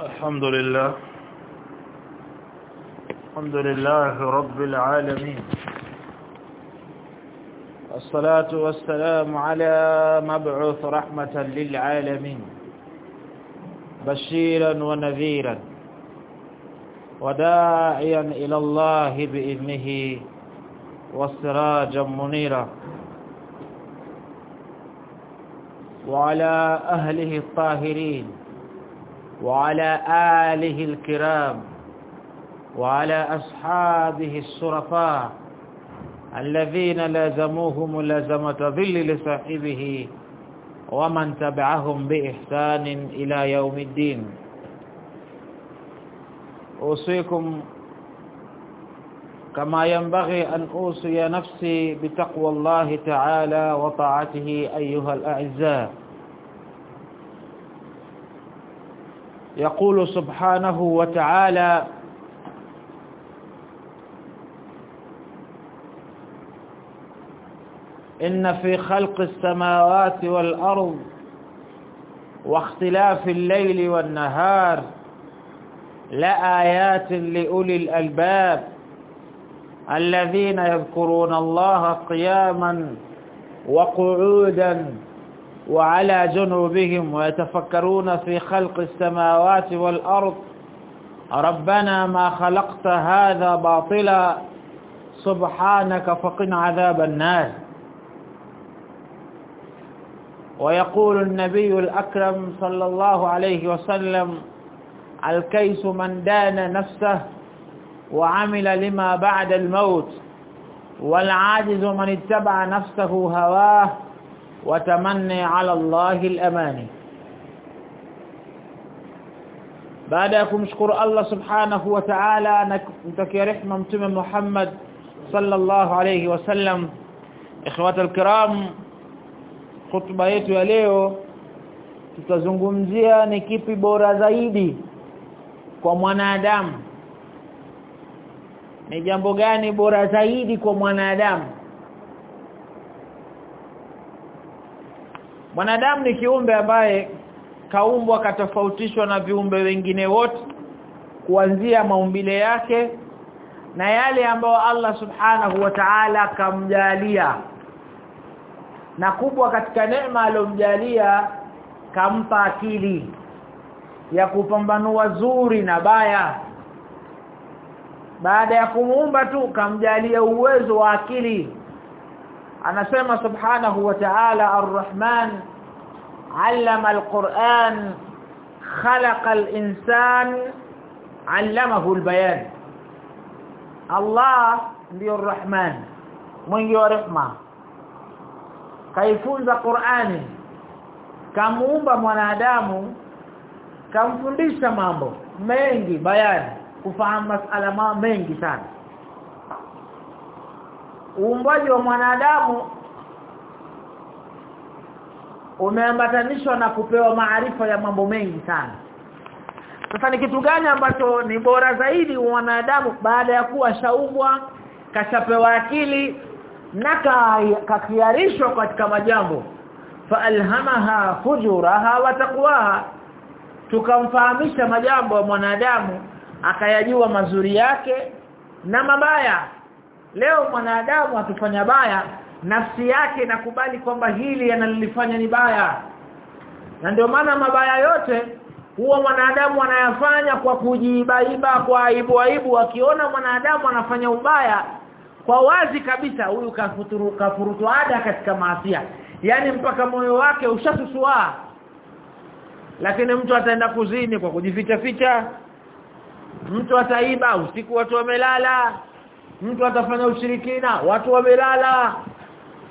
الحمد لله. الحمد لله رب العالمين. الصلاة والسلام على مبعوث رحمة للعالمين. بشيرا ونذيرا. وداعيا إلى الله بإذنه وسراجا منيرا. وعلى أهله الطاهرين. وعلى آله الكرام وعلى أصحابه الشرفاء الذين لازموه ملازمة ظل لصاحبه ومن تبعهم بإحسان إلى يوم الدين. أوصيكم كما ينبغي أن أوصي نفسي بتقوى الله تعالى وطاعته أيها الأعزاء. يقول سبحانه وتعالى إن في خلق السماوات والأرض واختلاف الليل والنهار لآيات لأولي الألباب الذين يذكرون الله قياما وقعودا وعلى جنوبهم ويتفكرون في خلق السماوات والأرض. ربنا ما خلقت هذا باطلا سبحانك فقنا عذاب النار. ويقول النبي الأكرم صلى الله عليه وسلم الكيس من دان نفسه وعمل لما بعد الموت والعاجز من اتبع نفسه هواه watamanni ala Allahi al-amani. Baada ya kumshukuru Allah subhanahu wa ta'ala na kumtakia rehema mtume Muhammad sallallahu alayhi wasallam ikhwata alkiram khutba yetu ya leo tutazungumzia ni kipi bora zaidi kwa mwanadamu. Ni jambo gani bora zaidi kwa mwanadamu? Mwanadamu ni kiumbe ambaye kaumbwa katofautishwa na viumbe wengine wote kuanzia maumbile yake na yale ambayo Allah subhanahu wa ta'ala kamjalia na kubwa katika neema aliyomjalia kampa akili ya kupambanua zuri na baya. Baada ya kumuumba tu kamjalia uwezo wa akili anasema subhanahu wa ta'ala arrahman 'allama alquran khalaqa al-insan 'allamahu al-bayan. Allah ndiyo ar-Rahman mwingi wa rehma. Kaifunza Qur'ani kamuumba mwanadamu kamfundisha mambo mengi bayani kufahamu masala mengi sana uumbaji wa mwanadamu umeambatanishwa na kupewa maarifa ya mambo mengi sana. Sasa ni kitu gani ambacho ni bora zaidi mwanadamu baada ya kuwa shaumbwa kashapewa akili na kakiarishwa katika majambo? Faalhamaha fujuraha wa taqwaha. Tukamfahamisha majambo ya mwanadamu akayajua mazuri yake na mabaya leo mwanadamu akifanya baya nafsi yake inakubali kwamba hili analifanya ni baya. Na ndio maana mabaya yote huwa mwanadamu anayafanya kwa kujibaiba kwa aibu aibu. Akiona mwanadamu anafanya ubaya kwa wazi kabisa huyu kafuturu kafurutu ada katika maasia. Yani mpaka moyo wake ushasusua lakini mtu ataenda kuzini kwa kujificha ficha mtu ataiba usiku watu wamelala mtu atafanya ushirikina watu wamelala.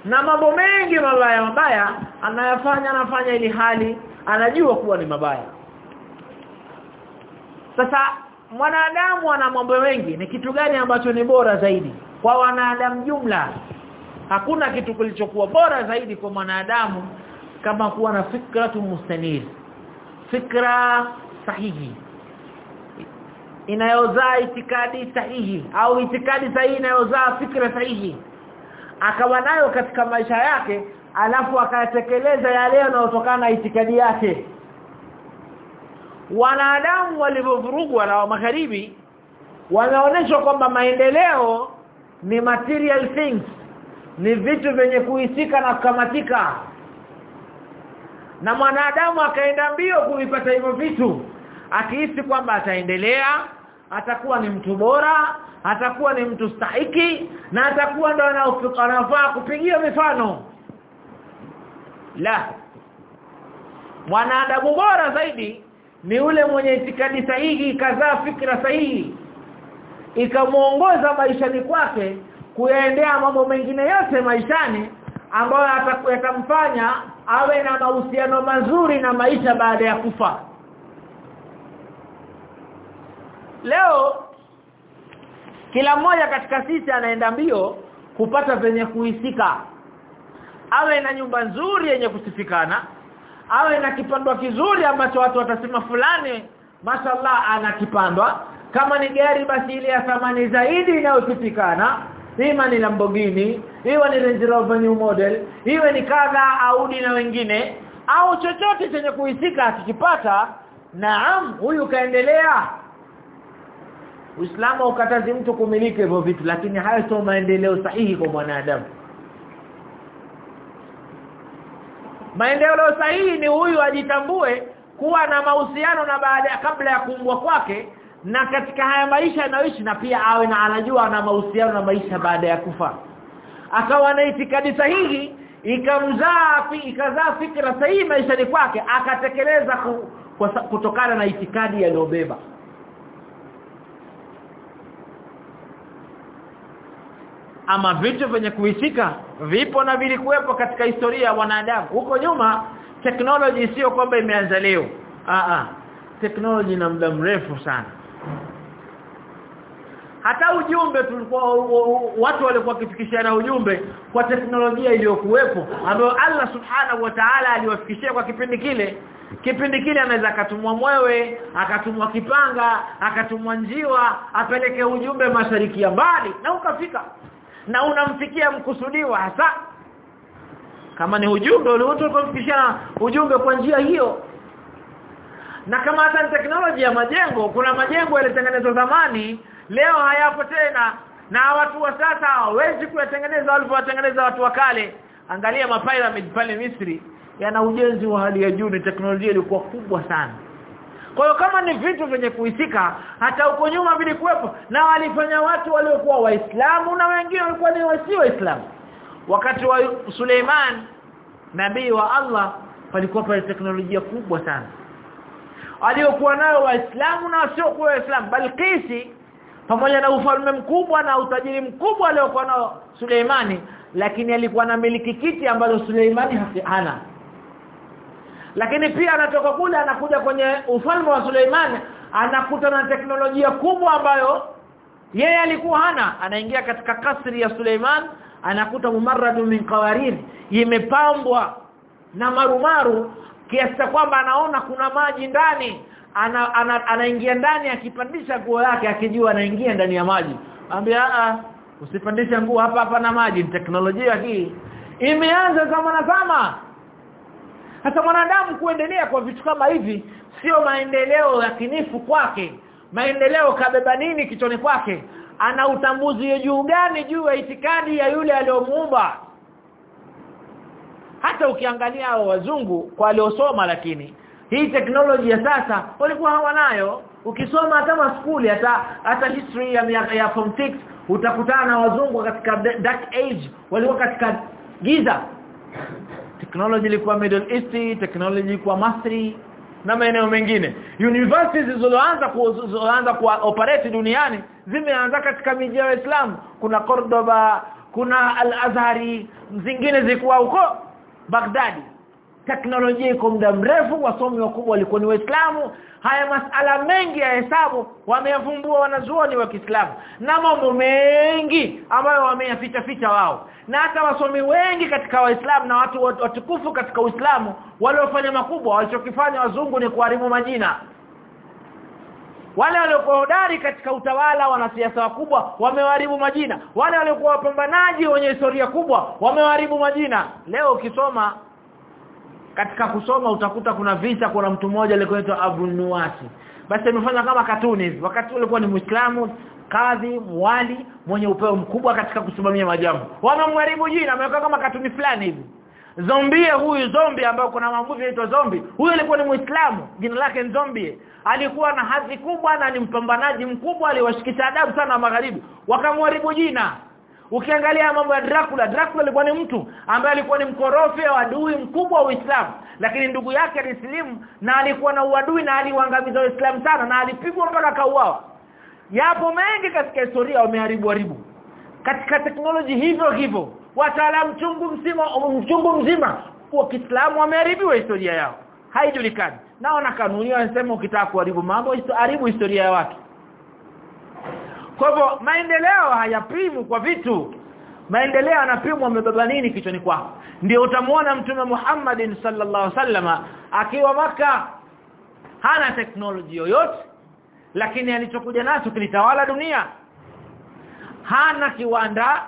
Na mambo mengi mabaya mabaya anayafanya anafanya ili hali anajua kuwa ni mabaya. Sasa mwanadamu ana mambo mengi ni kitu gani ambacho ni bora zaidi? Kwa wanadamu jumla hakuna kitu kilichokuwa bora zaidi kwa mwanadamu kama kuwa na fikra mustanir fikra sahihi inayozaa itikadi sahihi au itikadi sahihi inayozaa fikra sahihi. Akawa nayo katika maisha yake alafu akayatekeleza yale yanayotokana na itikadi yake. Wanadamu walivyovurugwa na wa magharibi wanaonyeshwa kwamba maendeleo ni material things ni vitu vyenye kuhisika na kukamatika. Na mwanadamu akaenda mbio kuvipata hivyo vitu akihisi kwamba ataendelea atakuwa ni mtu bora atakuwa ni mtu stahiki na atakuwa ndo anafaa kupigia mifano. La. Mwanadamu bora zaidi ni ule mwenye itikadi sahihi kadhaa fikra sahihi ikamuongoza maishani kwake kuyaendea mambo mengine yote maishani ambayo yatamfanya awe na mahusiano mazuri na maisha baada ya kufa leo kila mmoja katika sisi anaenda mbio kupata venye kuhisika. Awe na nyumba nzuri yenye kusifikana awe na kipandwa kizuri ambacho watu watasema fulani mashallah ana kipandwa. Kama ni gari basi ile ya thamani zaidi inayosifikana ima ni Lamborghini iwe ni Range Rover new model iwe ni kadha Audi na wengine. Au chochote chenye kuhisika akikipata naam huyu kaendelea Uislamu ukatazi mtu kumiliki hivyo vitu lakini hayo sio maendeleo sahihi kwa mwanadamu. Maendeleo sahihi ni huyu ajitambue kuwa na mahusiano na baada kabla ya kuumbwa kwake na katika haya maisha anayoishi na pia awe na anajua ana mahusiano na maisha baada ya kufa. Akawa na itikadi sahihi ikamzaa ikazaa fikra sahihi maisha ni kwake akatekeleza ku, kutokana na itikadi aliyobeba ama vitu vyenye kuhisika vipo na vilikuwepo katika historia ya wanadamu. Huko nyuma technology sio kwamba imeanza leo. A a technology na muda mrefu sana. Hata ujumbe tulikuwa watu walikuwa kifikishana ujumbe kwa teknolojia iliyokuwepo ambayo Allah subhanahu wa ta'ala aliwafikishia kwa kipindi kile. Kipindi kile anaweza akatumwa mwewe akatumwa kipanga akatumwa njiwa apeleke ujumbe mashariki ya mbali na ukafika na unamfikia mkusudiwa hasa. Kama ni ujumbe uliotokomfikishana ujumbe kwa njia hiyo. Na kama hata ni teknolojia ya majengo kuna majengo yalitengenezwa zamani leo hayapo tena. Na watu wa sasa hawezi kuyatengeneza walivyowatengeneza watu wa kale. Angalia mapyramid pale Misri yana ujenzi wa hali ya juu ni teknolojia ilikuwa kubwa sana kwa hiyo kama ni vitu vyenye kuhisika hata huko nyuma vilikuwepo. Na walifanya watu waliokuwa waislamu na wengine walikuwa ni wasi waislamu. Wakati wa Suleiman nabii wa Allah palikuwa pale teknolojia kubwa sana. Aliokuwa nayo waislamu na sio kwa waislamu. Balkisi pamoja na ufalme mkubwa na utajiri mkubwa aliokuwa nao Suleimani lakini alikuwa na miliki kiti ambazo Suleimani hana lakini pia anatoka kule anakuja kwenye ufalme wa Suleimani anakuta na teknolojia kubwa ambayo yeye alikuwa hana. Anaingia katika kasri ya Suleiman anakuta mumaradu min qawarir imepambwa na marumaru kiasi kwamba anaona kuna maji ndani. Ana, ana, anaingia ndani akipandisha nguo yake akijua anaingia ndani ya maji. Ambia a usipandisha nguo hapa hapa na maji teknolojia hii. Imeanza zama na zama hata mwanadamu kuendelea kwa vitu kama hivi sio maendeleo ya kinifu kwake. Maendeleo kabeba nini kichoni kwake? Ana utambuzi juu gani juu ya itikadi ya yule aliyomuumba? Hata ukiangalia hao wazungu kwa waliosoma lakini hii teknoloji ya sasa walikuwa hawanayo. Ukisoma hata skuli hata hata history ya, miaka ya form 6 utakutana na wazungu katika dark age walikuwa katika giza technology ilikuwa middle east technology ilikuwa masri na maeneo mengine. Universities zilizoanza kuanza ku operate duniani zimeanza katika miji ya Uislamu kuna Cordoba kuna Al-Azhari zingine zilikuwa huko Baghdadi teknolojia iko muda mrefu wasomi wakubwa walikuwa ni waislamu. Haya masala mengi ya hesabu wameyavumbua wanazuoni wa Kiislamu. Na mambo mengi ambayo wameyaficha ficha wao. Na hata wasomi wengi katika waislamu na watu watukufu katika Uislamu waliofanya makubwa walichokifanya wazungu ni kuharibu majina. Wale waliokuwa hodari katika utawala wanasiasa wakubwa wameharibu majina. Wale waliokuwa wapambanaji wenye historia kubwa wamewaribu majina. Leo ukisoma katika kusoma utakuta kuna visa kuna mtu mmoja alikuwa anaitwa Abu Nuwasi. Basi amefanya kama katuni hivi. Wakati ulikuwa ni Muislamu kadhi mwali mwenye upeo mkubwa katika kusimamia majambo wanamharibu jina ameweka kama katuni fulani hivi. Zombie huyu zombie ambao kuna mamuvi anaitwa zombie. Huyu alikuwa ni muislamu jina lake ni zombie. Alikuwa na hadhi kubwa na ni mpambanaji mkubwa aliwashikisha adabu sana magharibi. Wakamharibu jina ukiangalia mambo ya Dracula Dracula alikuwa ni mtu ambaye alikuwa ni mkorofi wa adui mkubwa wa Uislamu. Lakini ndugu yake alisilimu na alikuwa na uadui na aliwaangamiza Uislamu sana na alipigwa mpaka kauawa yapo mengi katika historia wameharibu haribu. Katika teknoloji hivyo hivyo wataalamu chungu mzima mchungu mzima wa Kiislamu wameharibiwa historia yao. Haijulikani. Naona kanuni wanasema ukitaka kuharibu mambo haribu historia ya watu kwa hivyo maendeleo hayapimwi kwa vitu. Maendeleo yanapimwa amebeba nini kichwani kwako? Ndio utamuona mtume Muhammadin sallallahu sallama akiwa maka hana teknoloji yoyote lakini alichokuja nacho kilitawala dunia. Hana kiwanda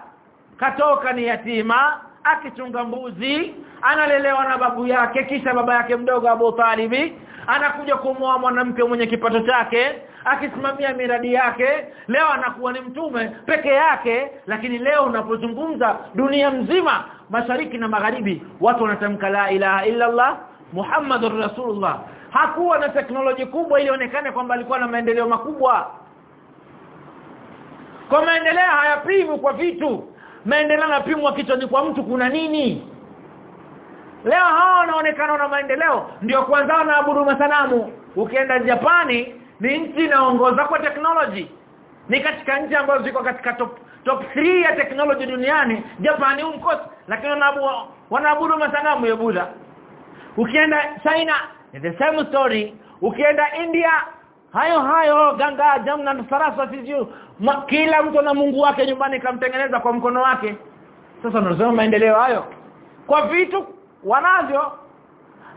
katoka ni yatima akichunga mbuzi analelewa na babu yake kisha baba yake mdogo Abu Talibi anakuja kumwoa mwanamke mwenye kipato chake akisimamia miradi yake leo anakuwa ni mtume peke yake lakini leo unapozungumza dunia mzima mashariki na magharibi watu wanatamka la ilaha illa Allah Muhammadur Rasulullah. Hakuwa na teknoloji kubwa ili onekane kwamba alikuwa na maendeleo makubwa. Kwa maendeleo hayapimwi kwa vitu. Maendeleo yanapimwa kichwani kwa mtu kuna nini? Leo hao wanaonekana na maendeleo ndio kwanza wanaabudu masanamu. Ukienda Japani ni nchi inaongoza kwa technology. Ni katika nchi ambazo ziko katika top top 3 ya technology duniani. Japani mkosi lakini wanaabudu wanaabudu masanamu ya Buddha. Ukienda China the same story. Ukienda India hayo hayo ganga jamna na saraswati kila mtu na Mungu wake nyumbani kamtengeneza kwa mkono wake. Sasa unasema maendeleo hayo. Kwa vitu wanavyo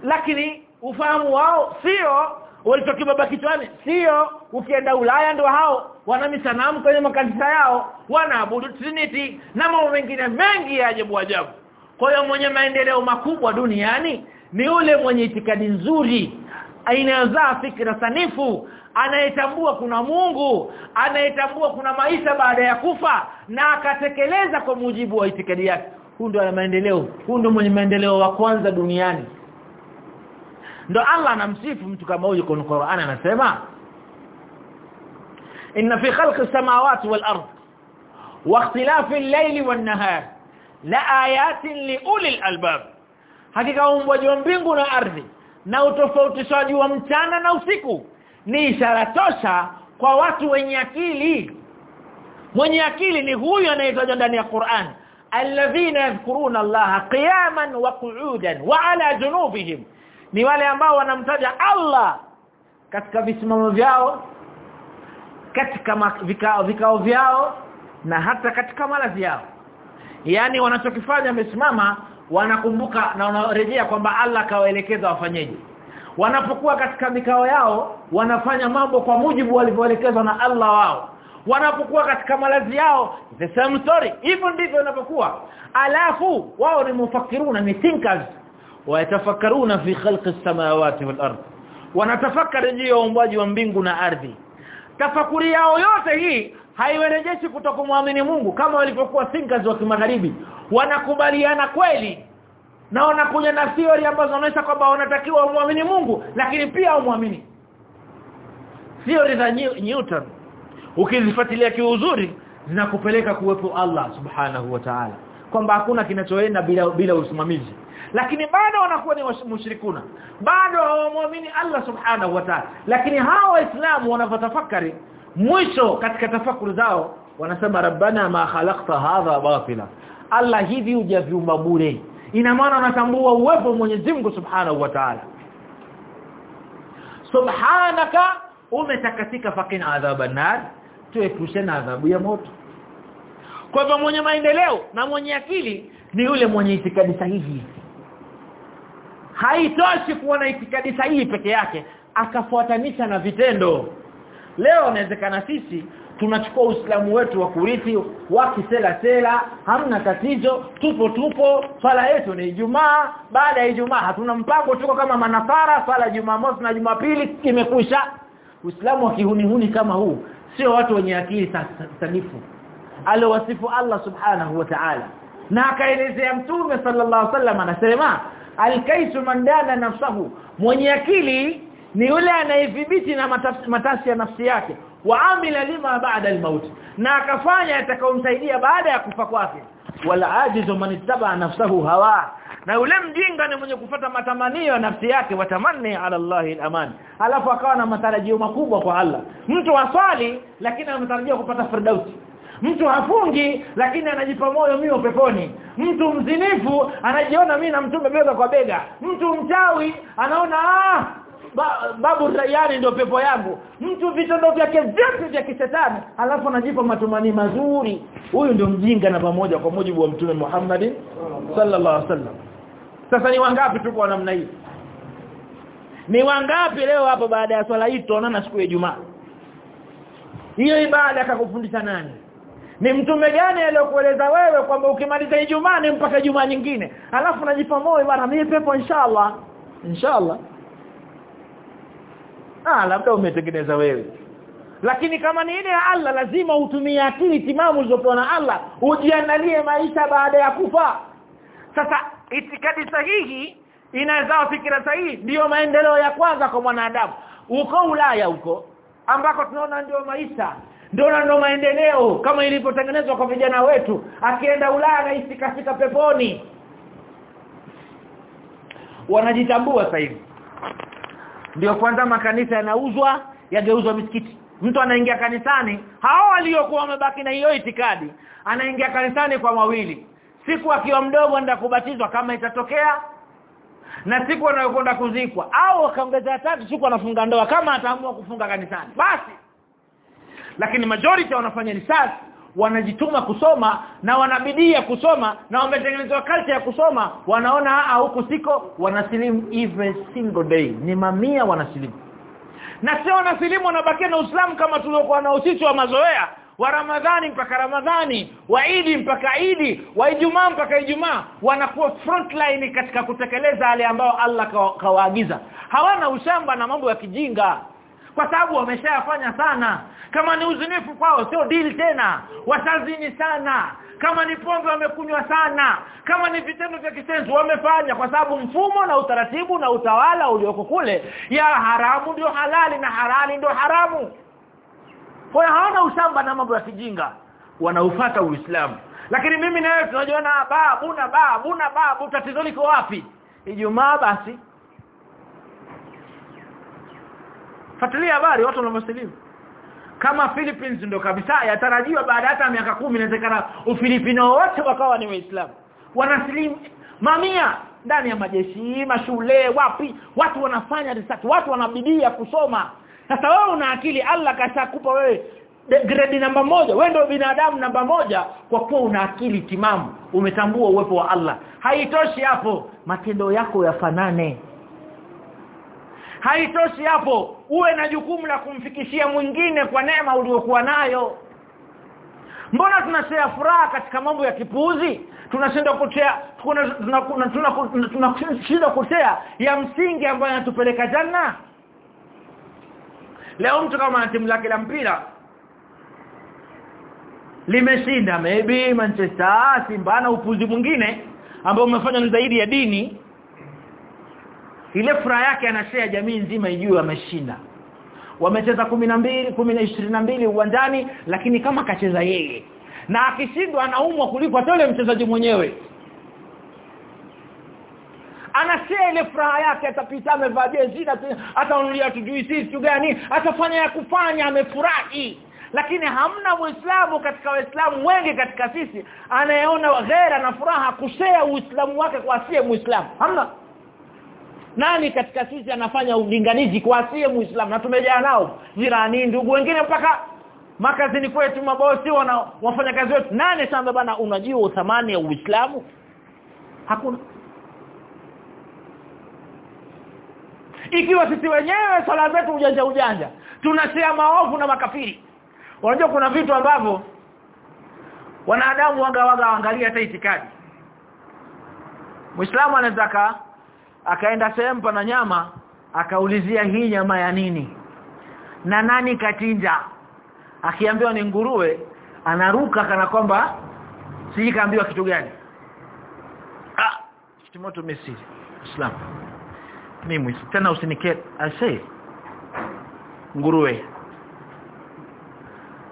lakini ufahamu wao sio walichokibaba kichwani sio ukienda Ulaya ndio hao wana misanamu kwenye makanisa yao wanaabudu Trinity na mambo mengine mengi ya ajabu ajabu. Kwa hiyo mwenye maendeleo makubwa duniani ni yule mwenye itikadi nzuri inayozaa fikra sanifu anayetambua kuna Mungu anayetambua kuna maisha baada ya kufa na akatekeleza kwa mujibu wa itikadi yake. Huyu ndio ana maendeleo huyu ndio mwenye maendeleo wa kwanza duniani ndo Allah anamsifu mtu kama huyo kwenye Qur'an anasema inna fi khalqi as-samawati wal ard wa ikhtilafi al-layli wan nahar la ayatin li ulil albab. Hakika uumbaji wa mbingu na ardhi na utofautishaji wa mchana na usiku ni ishara tosha kwa watu wenye akili. Mwenye akili ni huyu anayetajwa ndani ya Qur'an alladhina yadhkuruna Allah qiyaman wa qu'udan wa ala junubihim ni wale ambao wanamtaja Allah katika visimamo vyao katika vikao vikao vyao na hata katika malazi yao. Yani wanachokifanya wamesimama wanakumbuka na wanarejea kwamba Allah kawaelekeza wafanyeje. Wanapokuwa katika mikao yao wanafanya mambo kwa mujibu walivyoelekezwa na Allah wao. Wanapokuwa katika malazi yao the same story. Hivyo ndivyo inapokuwa alafu wao ni mufakiruna ni thinkers wayatafakkaruna fi khalqi as-samawati wal ard. Wanatafakari juu ya uumbaji wa mbingu na ardhi. Tafakuri yao yote hii haiwerejeshi kutokumwamini Mungu kama walivyokuwa thinkers wa kimagharibi. Wanakubaliana kweli na wanakuja na theory ambazo wanaonyesha kwamba wanatakiwa muamini Mungu lakini pia umwamini theory za Newton ukizifuatilia kiuzuri zinakupeleka kuwepo Allah subhanahu wa ta'ala. Kwamba hakuna kinachoenda bila bila usimamizi lakini bado wanakuwa ni mushrikuna. Bado hawamwamini Allah subhanahu wa ta'ala. Lakini hawa waislamu wanavyotafakari mwisho katika tafakuri zao wanasema rabbana ma khalaqta hadha batila. Allah hivi hujaviumba bure. Ina maana wanatambua uwepo wa Mwenyezi Mungu Subhanahu wa Ta'ala. Subhanaka umetakatika fakina adhaban nar. Tuepushe na adhabu ya moto. Kwa hivyo mwenye maendeleo na mwenye akili ni yule mwenye itikadi sahihi haitoshi kuwa na itikadi sahihi peke yake akafuatanisha na vitendo. Leo inawezekana sisi tunachukua uislamu wetu wa kurithi wa kisela sela hamna tatizo tupo tupo swala yetu ni Ijumaa. Baada ya Ijumaa hatuna mpango tuko kama manafara swala Jumamosi na Jumapili imekwisha. Uislamu wa kihunihuni kama huu sio watu wenye akili sanifu alowasifu Allah subhanahu wa ta'ala. Na akaelezea mtume sallallahu alaihi wasallam anasema alkaisu mandana nafsahu. Mwenye akili ni yule anayedhibiti na matasi ya nafsi yake. Waamila lima baada almaut. Na akafanya atakayomsaidia baada ya kufa kwake. Wala ajizu man ittaba nafsahu hawa. Na yule mjinga ni mwenye kufata matamanio ya nafsi yake. Watamani ala Allah alaman. Alafu akawa na matarajio makubwa kwa Allah. Mtu aswali lakini anatarajia kupata firdausi mtu hafungi lakini anajipa moyo mio peponi. Mtu mzinifu anajiona mimi na mtume bega kwa bega. Mtu mchawi anaona ah ba, babu tayari ndio pepo yangu. Mtu vitendo vyake vyote vya kishetani alafu anajipa matumani mazuri. Huyu ndio mjinga na pamoja kwa mujibu wa mtume Muhammad sallallahu alaihi wasallam. Sasa ni wangapi tuko wa namna hii? Ni wangapi leo hapo baada ya swala hii tuonana siku ya Ijumaa? Hiyo ibada akakufundisha nani ni mtume gani aliyokueleza wewe kwamba ukimaliza Ijumaa ni mpaka Ijumaa nyingine? Alafu unajipa moyo bana mimi pepo inshallah. Inshallah. Ah labda umetengeneza wewe. Lakini kama ni ile ya Allah lazima utumie akili timamu ulizopewa na Allah ujiandalie maisha baada ya kufa. Sasa itikadi sahihi inaweza fikira sahihi ndiyo maendeleo ya kwanza kwa mwanadamu. Uko Ulaya huko ambako tunaona ndio maisha ndio ndo maendeleo kama ilivyotengenezwa kwa vijana wetu. Akienda Ulaya na kafika peponi. Wanajitambua sasa hivi. Ndio kwanza makanisa yanauzwa yageuzwa misikiti. Mtu anaingia kanisani hao waliokuwa wamebaki na hiyo itikadi anaingia kanisani kwa mawili. Siku akiwa mdogo anaenda kubatizwa kama itatokea na siku anayokwenda kuzikwa au akaongeza tatu siku anafunga ndoa kama ataamua kufunga kanisani. Basi lakini majority wanafanya research wanajituma kusoma na wanabidia kusoma na wametengenezwa culture ya kusoma. Wanaona a huku siko. Wanasilimu every single day. Ni mamia wanasilimu na sio wanasilimu wanabakia na Uislamu kama tuliokuwa na usisi wa mazoea. Wa Ramadhani mpaka Ramadhani wa Idi mpaka Idi wa Ijumaa mpaka Ijumaa wanakuwa frontline katika kutekeleza yale ambayo Allah kawaagiza. Hawana ushamba na mambo ya kijinga kwa sababu wameshayafanya sana. Kama ni uzinifu kwao sio deal tena. Wasazini sana. Kama ni pombe wamekunywa sana. Kama ni vitendo vya kisenzi wamefanya. Kwa sababu mfumo na utaratibu na utawala ulioko kule ya haramu ndio halali na halali ndio haramu. Kwa hawana ushamba na mambo ya kijinga. Wanaufata uislamu. Lakini mimi na wewe tunajiona babu na babu na babu. Tatizo liko wapi? Ijumaa basi fuatilia habari watu wanavyosilimu. Kama Philippines ndo kabisa yatarajiwa baada hata miaka kumi inawezekana Ufilipino wote wakawa ni waislamu. Wanasilimu mamia ndani ya majeshi mashule wapi. Watu wanafanya research watu wanabidia kusoma. Sasa wewe una akili Allah kashakupa wewe grade namba moja. Wewe ndio binadamu namba moja kwa kuwa una akili timamu. Umetambua uwepo wa Allah. Haitoshi hapo matendo yako yafanane. Haitoshi hapo uwe na jukumu la kumfikishia mwingine kwa neema uliyokuwa nayo. Mbona tunashia furaha katika mambo ya kipuuzi? Tunashinda kutea tunashinda kutea ya msingi ambayo yanatupeleka janna. Leo mtu kama ana timu lake la mpira limeshinda maybe Manchester Simba na upuzi mwingine ambao umefanya ni zaidi ya dini ile furaha yake anashare jamii nzima ijue ameshinda wamecheza 12 10 uwanjani lakini kama kacheza yeye. Na akishindwa anaumwa kuliko yule mchezaji mwenyewe. Anashare ile furaha yake atapita amevaa jezi ataonulia tujui sisi tu gani atafanya ya kufanya amefurahi. Lakini hamna muislamu katika waislamu wengi katika sisi anayeona ghera na furaha kushare uislamu wake kwa asiye muislamu. Hamna nani katika sisi anafanya ulinganizi kwa asiye muislamu na tumejaa nao jirani ndugu wengine mpaka makazini kwetu mabosi wana wafanya kazi wetu. Nani sasa bana unajua uthamani ya uislamu? Hakuna. Ikiwa sisi wenyewe sala zetu ujanja ujanja tunashia maovu na makafiri. Unajua kuna vitu ambavyo wanadamu waga waga waangalia hata itikadi. Muislamu anataka akaenda sehemu pana nyama akaulizia hii nyama ya nini? Na nani katinja? Akiambiwa ni nguruwe anaruka kana kwamba siji kaambiwa kitu gani. Ah kitimoto messi islam. Mimi tena usinike say nguruwe.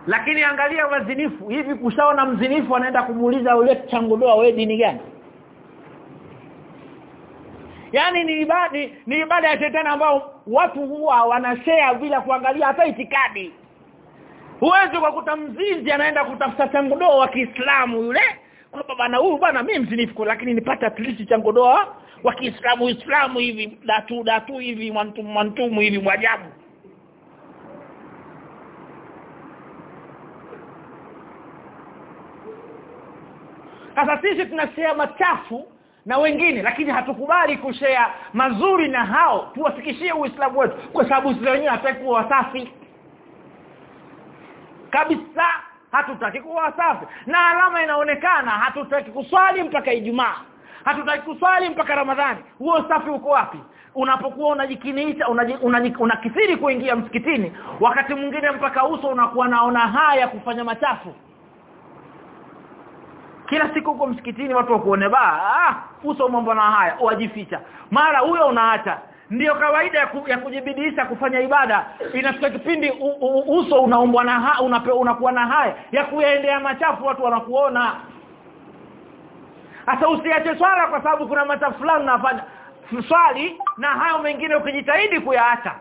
Lakini angalia wazinifu. Hivi kushaona mzinifu anaenda kumuuliza yule changudoa wewe dini gani Yaani ni ibada ni ibada ya shetani ambao watu huwa wanashare bila kuangalia hata itikadi. Huwezi kwa mzinzi anaenda kutafuta changodoa wa Kiislamu yule kwamba bana huyu bana mimi mzinifu lakini nipata at changodoa wa Kiislamu Uislamu hivi datu datu hivi mwantumu mwantumu hivi mwajabu. Sasa sisi tunashare machafu na wengine lakini hatukubali kushare mazuri na hao. Tuwafikishie uislamu wetu kwa sababu sisi wenyewe hatutaki kuwa wasafi. Kabisa hatutaki kuwa wasafi. Na alama inaonekana hatutaki kuswali mpaka Ijumaa. Hatutaki kuswali mpaka Ramadhani. Huo usafi uko wapi? Unapokuwa unajikiniisha unakithiri una kuingia msikitini wakati mwingine mpaka uso unakuwa naona haya kufanya machafu kila siku huko msikitini watu wakuone ba ah uso mambo na haya wajificha. Mara huyo unaacha. Ndiyo kawaida ya, ku, ya kujibidisha kufanya ibada. Inafika kipindi u, u, uso unaombwa na ha, unape, unakuwa na haya ya kuendea machafu watu wanakuona. Hasa usiache swala kwa sababu kuna machafu fulani unafanya. Swali na hayo mengine ukijitahidi kuyaacha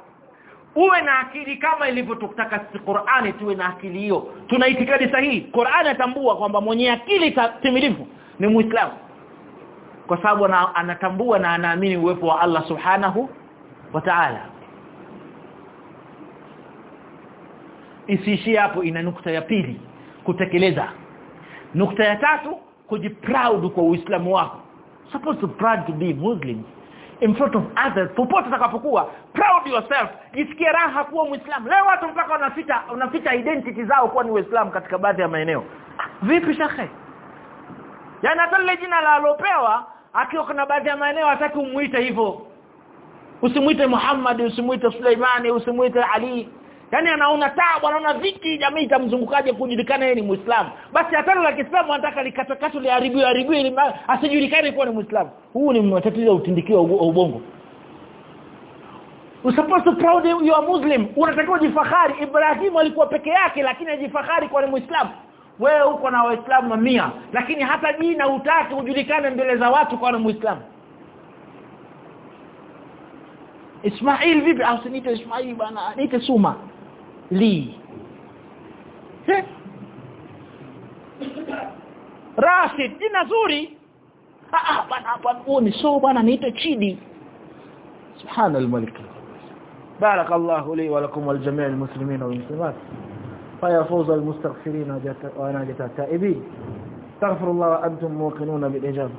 uwe na akili kama ilivyotutaka Qur'ani tuwe na akili hiyo. Tuna itikadi sahihi. Qur'ani atambua kwamba mwenye akili timilifu ni Muislamu. Kwa sababu anatambua na anaamini uwepo wa Allah Subhanahu wa Ta'ala. Isiishie hapo ina nukta ya pili kutekeleza. Nukta ya tatu kujiproud kwa Uislamu wako. Supposed to proud to be Muslim in front of others popote utakapokuwa proud yourself. Jisikie raha kuwa muislamu. Leo watu mpaka wanaficha wanaficha identity zao kuwa ni waislamu katika baadhi ya maeneo. Vipi shekhe? Yani hata jina la alopewa akiwa kuna baadhi ya maeneo hataki umuite hivyo. Usimuite Muhammad usimuite Suleimani usimuite Ali yani anaona taabu anaona viki jamii itamzungukaje kujulikana yeye ni muislamu basi hatalo la Kiislamu anataka likatakatu liharibiwe haribiwe ili asijulikane kuwa ni muislamu huu ni matatizo ya utindikio wa ubongo You're proud you are Muslim. Unatakiwa jifahari. Ibrahim alikuwa peke yake lakini ajifahari kwa ni Muislamu. Wewe uko na Waislamu mamia lakini hata jina utaki ujulikane mbele za watu kwa ni Muislamu. Ismail vipi au sinite Ismail bana niite Suma li Rashid jina zuri ah bana hapa ni بارك الله لي ولكم ولجميع المسلمين والمسلمات. فيا فوز المستغفرين وناجة التائبين. استغفر الله وأنتم موقنون بالإجابة.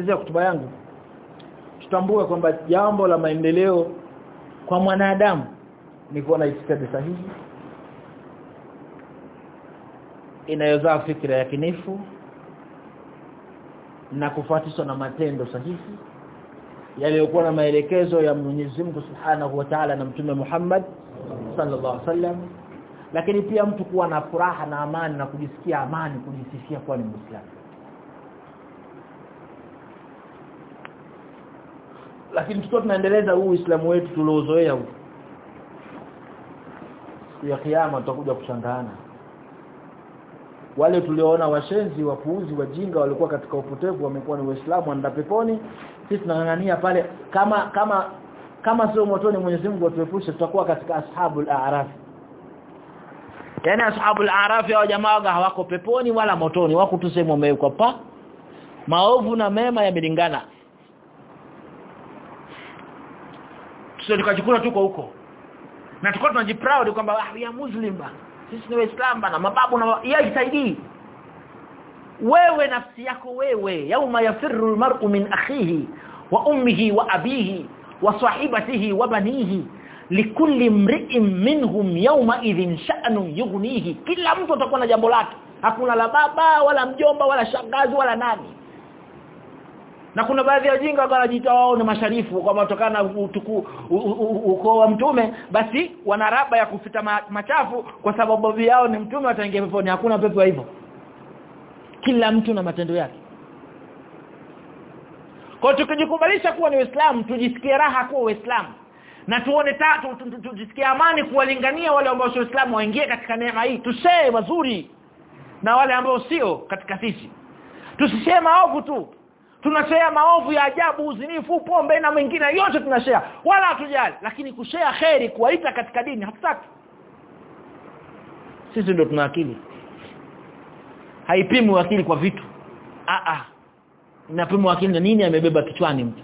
Malizia kutuba yangu. Tutambue kwamba jambo la maendeleo kwa mwanadamu ni kuwa na itikadi sahihi inayozaa fikra ya kinifu na kufuatishwa na matendo sahihi yaliyokuwa na maelekezo ya Mwenyezi Mungu Subhanahu wa Ta'ala na Mtume Muhammad sallallahu alaihi wasallam lakini pia mtu kuwa na furaha na amani na kujisikia amani kujisifia kuwa ni Muislamu lakini tukiwa tunaendeleza huu Uislamu wetu tuliozoea huu ya kiyama tutakuja kushangaana. Wale tulioona washenzi wapuuzi wajinga walikuwa katika upotevu wamekuwa ni waislamu wanaenda peponi. Sisi tunang'ang'ania pale kama kama kama sio motoni Mwenyezi Mungu atuepushe tutakuwa katika ashabul a'raf. Yani ashabul a'raf ya jamaa hawako peponi wala motoni wako tu sehemu wamewekwa pa maovu na mema yamelingana sio tukajikuna tuko huko. Na tulikuwa tunajiproud kwamba ah ya muslim sisi ni waislamu bana. Mababu na yajisaidii wewe nafsi yako wewe. Yauma yafirru almar'u min akhihi wa ummihi wa abihi wa sahibatihi wa banihi. Likulli mri'in minhum yawma idhin sha'nun yughnihi. Kila mtu atakuwa na jambo lake. Hakuna la baba wala mjomba wala shangazi wala nani na kuna baadhi ya wajinga wanajiita wao ni masharifu kwa matokana na ukoo wa mtume basi wana raba ya kufita machafu kwa sababu yao ni mtume wataingia peponi. Hakuna pepo hivyo. Kila mtu na matendo yake. Kwa tukijikubalisha kuwa ni Uislamu tujisikie raha kuwa Uislamu. Na tuone tatu tujisikie amani kuwalingania wale ambao sio Uislamu waingie katika neema hii. Tusee mazuri na wale ambao sio katika sisi. Tusisema maovu tu tunashare maovu ya ajabu uzinifu pombe na mengine yote tunashare. Wala hatujali lakini kushare kheri kuwaita katika dini hatutaki. Sisi ndio tuna akili. Haipimi akili kwa vitu. A a inapimwa akili na nini amebeba kichwani mtu?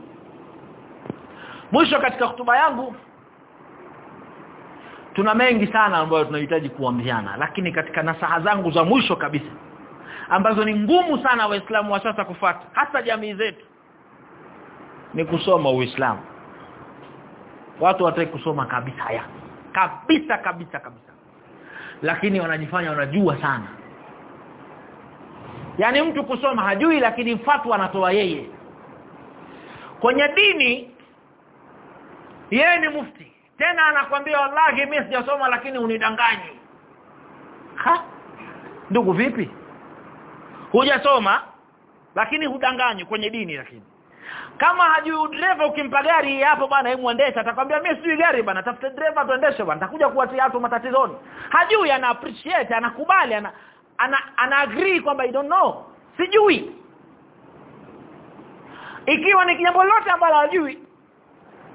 Mwisho katika hotuba yangu tuna mengi sana ambayo tunahitaji kuambiana lakini katika nasaha zangu za mwisho kabisa ambazo ni ngumu sana waislamu wa sasa kufuata hasa jamii zetu. Ni kusoma uislamu. Watu wataki kusoma kabisa haya. Kabisa kabisa kabisa. Lakini wanajifanya wanajua sana. Yani mtu kusoma hajui lakini fatwa anatoa yeye. Kwenye dini yeye ni mufti. Tena anakuambia wallahi mimi sijasoma lakini unidanganyi. Ha? Ndugu vipi hujasoma lakini hudanganyi kwenye dini lakini. Kama hajui dereva ukimpa gari hapo bwana hebu endesha atakwambia mimi sijui gari bwana tafuta dereva tuendeshe bwana takuja kuwatia watu matatizoni. Hajui ana appreciate anakubali ana ana, ana agree kwamba i don't know sijui. Ikiwa ni jambo lote ambalo hajui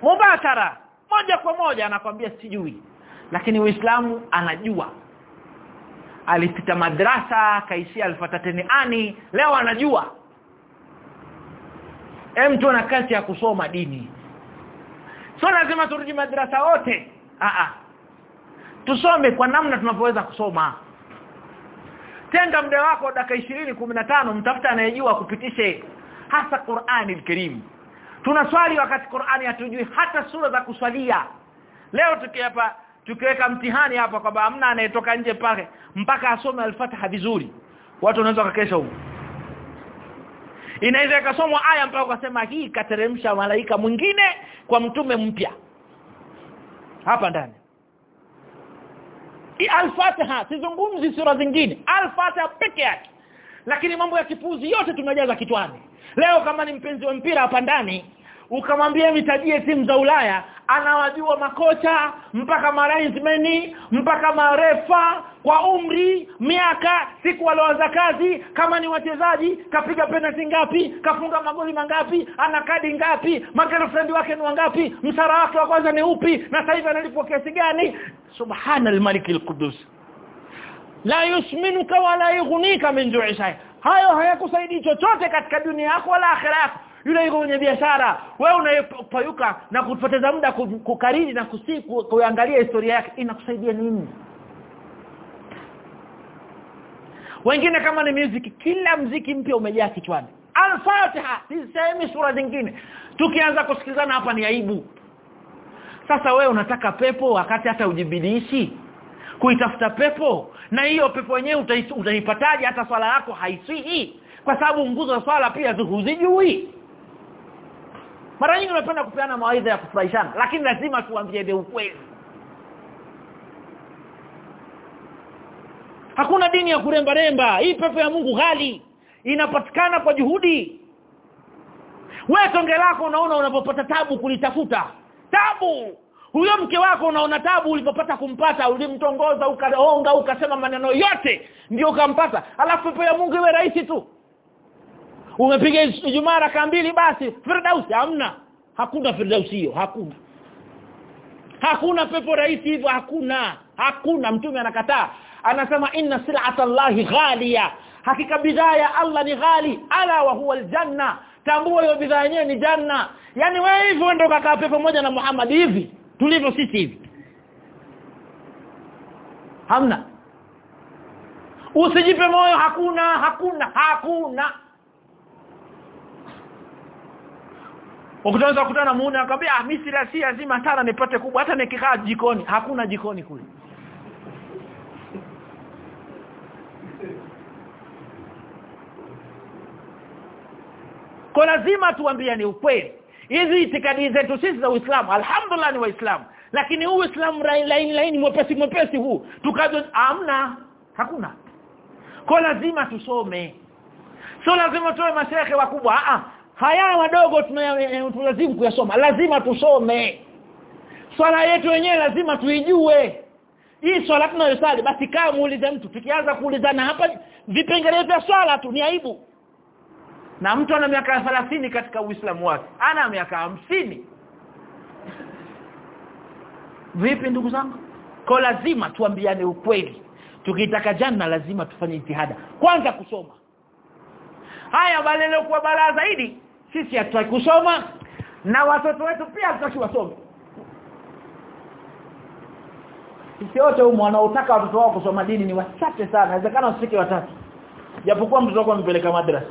mubashara moja kwa moja anakwambia sijui. Lakini uislamu anajua alipita madrasa kaishia alfatateni ani leo anajua. Mtu ana kazi ya kusoma dini. Sio lazima turudi madrasa wote. A a tusome kwa namna tunavyoweza kusoma. Tenga muda wako dakika 20 15 mtafuta anayejua kupitishe hasa Qur'ani al-Karim tunaswali wakati Qur'ani hatujui hata sura za kuswalia leo tukiapa tukiweka mtihani hapa kwamba amna anayetoka nje pale mpaka asome al-Fatiha vizuri watu wanaweza kukesha huko. Inaweza ikasomwa aya mpaka ukasema hii kateremsha malaika mwingine kwa mtume mpya. Hapa ndani. al-Fatiha sizungumzi sura zingine. al-Fatiha peke yake. Lakini mambo ya kipuzi yote tunajaza kitwani leo kama ni mpenzi wa mpira hapa ndani ukamwambia mitajie timu za Ulaya anawajua makocha mpaka maraismeni mpaka marefa kwa umri miaka siku walioanza kazi kama ni wachezaji kapiga penalty ngapi kafunga magoli mangapi ana kadi ngapi magirlfriend wake ni wangapi msara wake wa kwanza ni upi na sasa hivi analipwa kiasi gani? Subhanal malikil qudus. La yusminuka wala yughnika min ju'i hayo hayakusaidii chochote katika dunia yako wala akhira yako yule yuko kwenye biashara wewe unayepayuka na kupoteza muda kukariri na kusiku kuangalia historia yake inakusaidia nini? Wengine kama ni music kila mziki mpya umejaa kichwani. Al-fatiha sisemi sura zingine. Tukianza kusikilizana hapa ni aibu. Sasa wewe unataka pepo wakati hata ujibidishi kuitafuta pepo? Na hiyo pepo yenyewe utaipataje? Hata swala yako haisihi kwa sababu nguzo za swala pia huzijui mara nyingi unapenda kupeana mawaidha ya kufurahishana lakini lazima tuambie ukweli. Hakuna dini ya kuremba remba hii pepo ya Mungu ghali. Inapatikana kwa juhudi. Wewe tonge lako unaona unapopata tabu kulitafuta. Tabu! Huyo mke wako unaona tabu ulipopata kumpata ulimtongoza ukaonga ukasema maneno yote ndio ukampata. Alafu pepo ya Mungu iwe rahisi tu umepiga Ijumaa raka mbili basi Firdausi hamna. Hakuna Firdausi hiyo hakuna. Hakuna pepo rahisi hivyo hakuna. Hakuna. Mtume anakataa. Anasema inna sil'ata llahi ghaliya. Hakika bidhaa ya Allah ni ghali. Ala wa huwa aljanna. Tambua hiyo bidhaa yenyewe ni janna. Yani wewe hivyo ndio kakaa pepo moja na Muhammad hivi. Tulivyo sisi hivi. Hamna. Usijipe moyo hakuna hakuna hakuna Ukitaweza kukutana muone akamwambia ah mimi si lazima sana nipate kubwa hata nikikaa jikoni hakuna jikoni kule Kwa lazima tuambiane ukweli. Hizi itikadi zetu sisi za Uislamu alhamdulillah ni waislamu lakini huu Uislamu laini laini mwepesi mwepesi huu tukaje amna hakuna. Kwa lazima tusome. Sio lazima tuwe mashehe wakubwa a haya madogo tunalazimu kuyasoma. Lazima tusome. Swala yetu wenyewe lazima tuijue. Hii swala tunayosali basi kaa muulize mtu. Tukianza kuulizana hapa vipengele vya swala tu ni aibu. Na mtu ana miaka 30 katika Uislamu wake. Ana miaka hamsini. Vipi ndugu zangu? Kwa lazima tuambiane ukweli. Tukitaka janna lazima tufanye jitihada. Kwanza kusoma. Haya balele kwa balaa zaidi sisi hatutaki kusoma na watoto wetu pia hatutaki wasome. Sisi wote huko wanaotaka watoto wao kusoma dini ni wachache sana inawezekana usifike watatu. Japokuwa mtoto wako ampeleka madrasa.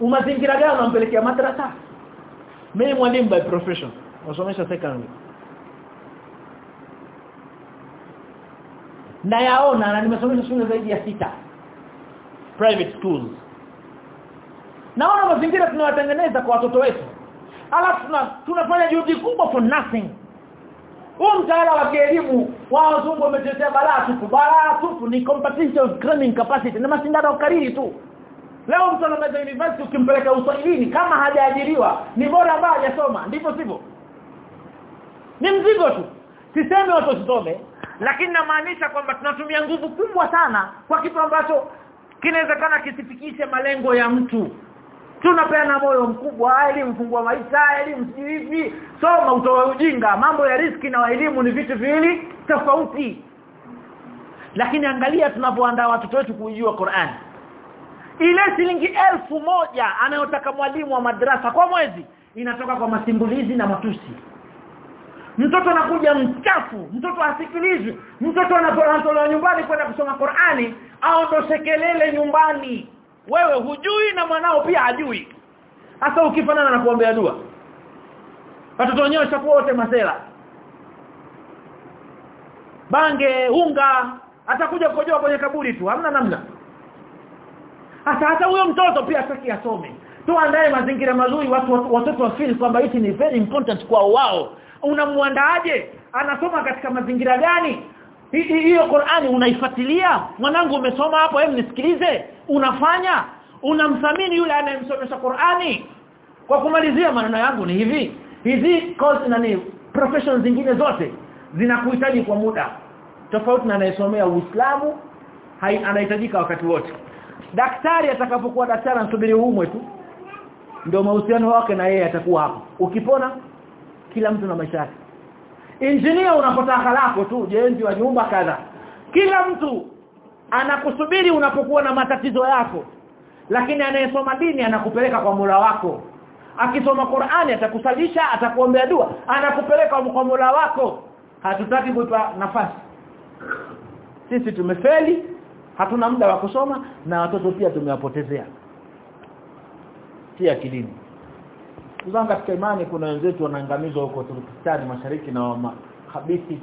Umazingira gani unampelekea madrasa? Mimi mwalimu by profession. Nasomesha secondary. Na yaona na nimesomesha shule zaidi ya sita. Private schools naona mazingira tunawatengeneza kwa watoto wetu. Alafu tuna, tunafanya juhudi kubwa for nothing. Huu mtaala wa kielimu wa wazungu wametetea balaa tupu. Balaa tupu ni competition cramming capacity na mashindano kariri tu. Leo mtu anamaliza university ukimpeleka uswahilini kama hajaajiriwa ni bora ambaye hajasoma. Ndivyo sivyo? Ni mzigo tu. Sisemi watu wasome lakini namaanisha kwamba tunatumia nguvu kubwa sana kwa kitu ambacho kinawezekana kisifikishe malengo ya mtu tunapeana moyo mkubwa elimu fungua maisha elimu hivi. Soma utoe ujinga. Mambo ya riski na elimu ni vitu viwili tofauti. Lakini angalia tunapoandaa watoto wetu kujua Qur'an. Ile shilingi elfu moja anayotaka mwalimu wa madrasa kwa mwezi inatoka kwa masimbulizi na matusi. Mtoto anakuja mchafu mtoto hasikilizwi. Mtoto anapotolewa nyumbani kwenda kusoma Qur'ani aondoshe kelele nyumbani wewe hujui na mwanao pia hajui. Hasa ukifanana na kuombea dua. Watoto wenyewe chakua wote masela. Bange unga atakuja kukojoa kwenye kaburi tu hamna namna. Hata hata huyo mtoto pia hataki asome. Tuandae mazingira mazuri watu watoto wa feel kwamba hichi ni very important kwa wao. Unamwandaaje anasoma katika mazingira gani hiyo Qur'ani unaifuatilia? Mwanangu umesoma hapo hebu nisikilize. Unafanya? Unamthamini yule anayemsomesha Qur'ani? Kwa kumalizia maneno yangu ni hivi. Hizi course nani professions zingine zote zinakuhitaji kwa muda. Tofauti na anayesomea Uislamu anahitajika wakati wote. Daktari atakapokuwa daktari anasubiri umwe tu. Ndio mahusiano wake na yeye atakuwa hapo. Ukipona kila mtu na maisha yake engineer unapotaka lako tu jenzi wa nyumba kadha kila mtu anakusubiri unapokuwa na matatizo yako. Lakini anayesoma dini anakupeleka kwa Mola wako. Akisoma Qur'ani atakusalisha atakuombea dua anakupeleka kwa Mola wako. Hatutaki kuipa nafasi. Sisi tumefeli hatuna muda wa kusoma na watoto pia tumewapotezea. Si kilini Uzanga katika imani kuna wenzetu wanaangamizwa huko Turkistan mashariki na mahabithi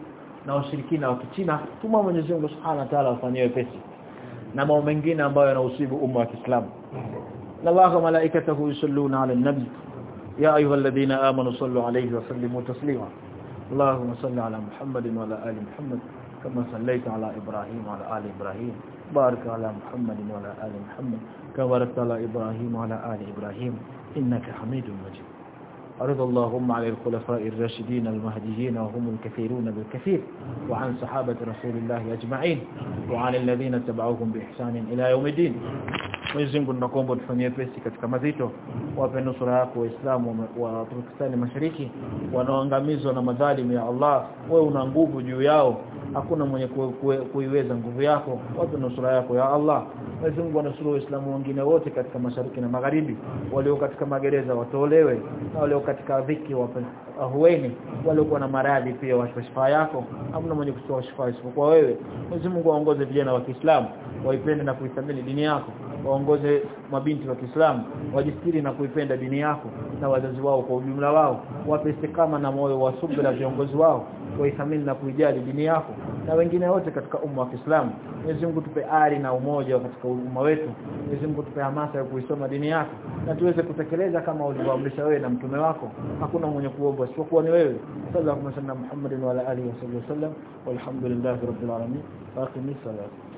na washirikina wa Kichina tuma Mwenyezi Mungu Subhanahu wa Ta'ala afanyie pesi na mambo mengine ambayo yanausibu umma wa Kiislamu Allah wa malaikatahu yusalluna 'ala an-nabi ya ayyuhalladhina amanu sallu 'alayhi wa sallimu taslima اللهم صل على محمد وعلى ال محمد كما صليت على ابراهيم وعلى ال ابراهيم بارك على محمد وعلى ال محمد كما باركت على ابراهيم وعلى ال ابراهيم إنك حميد مجيد. أرض اللهم على الخلفاء الراشدين المهديين وهم الكثيرون بالكثير وعن صحابة رسول الله أجمعين وعن الذين تبعوهم بإحسان إلى يوم الدين. ويزنب النقوم بالفنية فيسي كتك مذيته وفي نصر أكو إسلام وطركستان المشريكي ونوانغميز ونمذالم يا الله. ونانقوب جيو hakuna mwenye kuiweza nguvu yako. Watu nusura yako ya Allah. Mwenyezi Mungu anusuru waislamu wengine wote katika mashariki na magharibi. Walio katika magereza watolewe. Na walio katika dhiki wape ahueni waliokuwa na maradhi pia washifa shifa yako. Hamna mwenye kutoa shifa isipokuwa wewe. Mwenyezi Mungu aongoze vijana wa Kiislamu. Waipende na kuithamini dini yako. Waongoze mabinti wa Kiislamu. Wajisikiri na kuipenda dini yako. Na wazazi wao kwa ujumla wao. Wape istikama na moyo wa subira viongozi wao waithamini na kuijali dini yako na wengine wote katika umma wa Kiislamu. Mwenyezi Mungu tupe ari na umoja katika umma wetu. Mwenyezi Mungu tupe hamasa ya kuisoma dini yako na tuweze kutekeleza kama ulivyoamrisha wewe na mtume wako. Hakuna mwenye kuomba isipokuwa ni wewe. Sallallahu alaihi wasallam Muhammadin wa ala alihi wasallam walhamdulillahi rabbil alamin. Wa salat